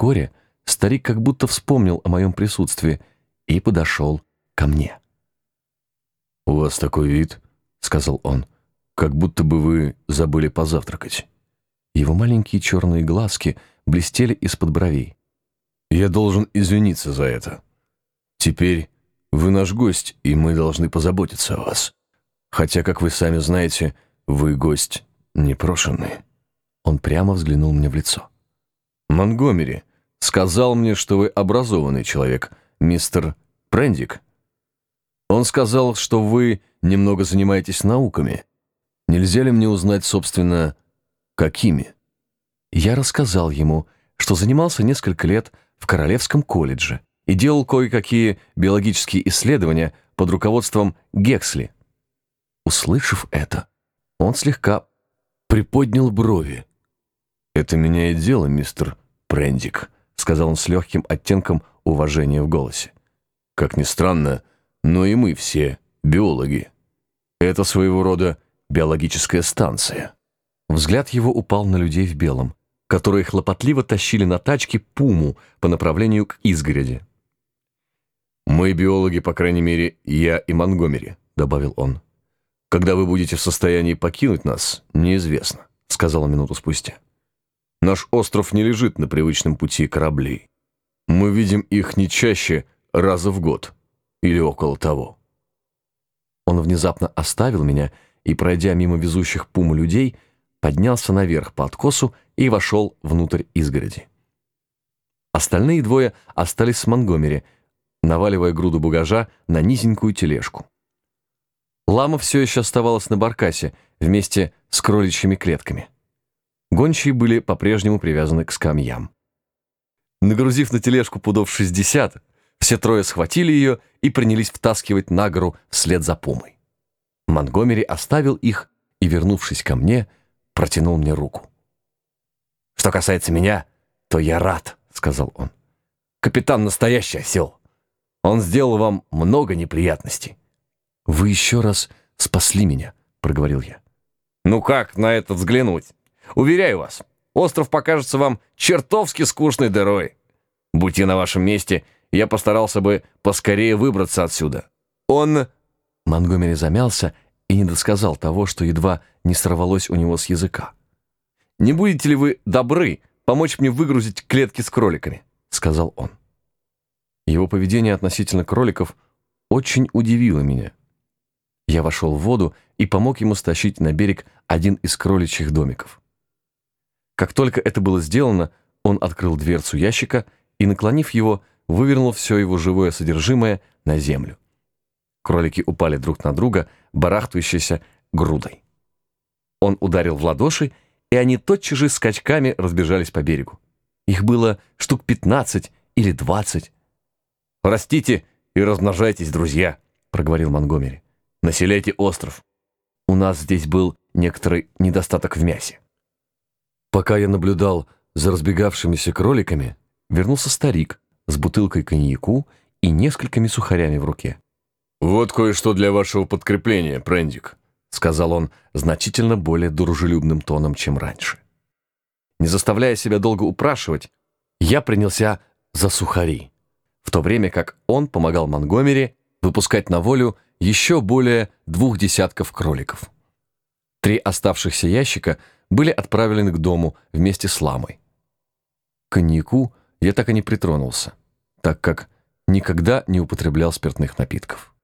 вскоре старик как будто вспомнил о моем присутствии и подошел ко мне. «У вас такой вид», — сказал он, — «как будто бы вы забыли позавтракать». Его маленькие черные глазки блестели из-под бровей. «Я должен извиниться за это. Теперь вы наш гость, и мы должны позаботиться о вас. Хотя, как вы сами знаете, вы гость непрошенный». Он прямо взглянул мне в лицо. «Монгомери сказал мне, что вы образованный человек, мистер Прендик. Он сказал, что вы немного занимаетесь науками. Нельзя ли мне узнать, собственно, какими?» Я рассказал ему, что занимался несколько лет в Королевском колледже и делал кое-какие биологические исследования под руководством Гексли. Услышав это, он слегка приподнял брови. «Это меняет дело, мистер Прендик», — сказал он с легким оттенком уважения в голосе. «Как ни странно, но и мы все биологи. Это своего рода биологическая станция». Взгляд его упал на людей в белом, которые хлопотливо тащили на тачке пуму по направлению к изгороди. «Мы биологи, по крайней мере, я и Монгомери», — добавил он. «Когда вы будете в состоянии покинуть нас, неизвестно», — сказал он минуту спустя. «Наш остров не лежит на привычном пути кораблей. Мы видим их не чаще раза в год или около того». Он внезапно оставил меня и, пройдя мимо везущих пуму людей, поднялся наверх по откосу и вошел внутрь изгороди. Остальные двое остались с Монгомери, наваливая груду багажа на низенькую тележку. Лама все еще оставалась на баркасе вместе с кроличьими клетками. Гончие были по-прежнему привязаны к скамьям. Нагрузив на тележку пудов 60, все трое схватили ее и принялись втаскивать на гору вслед за пумой. Монгомери оставил их и, вернувшись ко мне, протянул мне руку. «Что касается меня, то я рад», — сказал он. «Капитан настоящий осел. Он сделал вам много неприятностей. «Вы еще раз спасли меня», — проговорил я. «Ну как на это взглянуть? Уверяю вас, остров покажется вам чертовски скучной дырой. Будь я на вашем месте, я постарался бы поскорее выбраться отсюда. Он...» Монгомери замялся и не досказал того, что едва не сорвалось у него с языка. «Не будете ли вы добры помочь мне выгрузить клетки с кроликами?» — сказал он. Его поведение относительно кроликов очень удивило меня. Я вошел в воду и помог ему стащить на берег один из кроличьих домиков. Как только это было сделано, он открыл дверцу ящика и, наклонив его, вывернул все его живое содержимое на землю. Кролики упали друг на друга, барахтающейся грудой. Он ударил в ладоши, и они тотчас же скачками разбежались по берегу. Их было штук 15 или 20. «Растите и размножайтесь, друзья», — проговорил Монгомери. Населяйте остров. У нас здесь был некоторый недостаток в мясе. Пока я наблюдал за разбегавшимися кроликами, вернулся старик с бутылкой коньяку и несколькими сухарями в руке. «Вот кое-что для вашего подкрепления, Прендик», — сказал он значительно более дружелюбным тоном, чем раньше. Не заставляя себя долго упрашивать, я принялся за сухари, в то время как он помогал Монгомери выпускать на волю еще более двух десятков кроликов. Три оставшихся ящика были отправлены к дому вместе с ламой. К коньяку я так и не притронулся, так как никогда не употреблял спиртных напитков.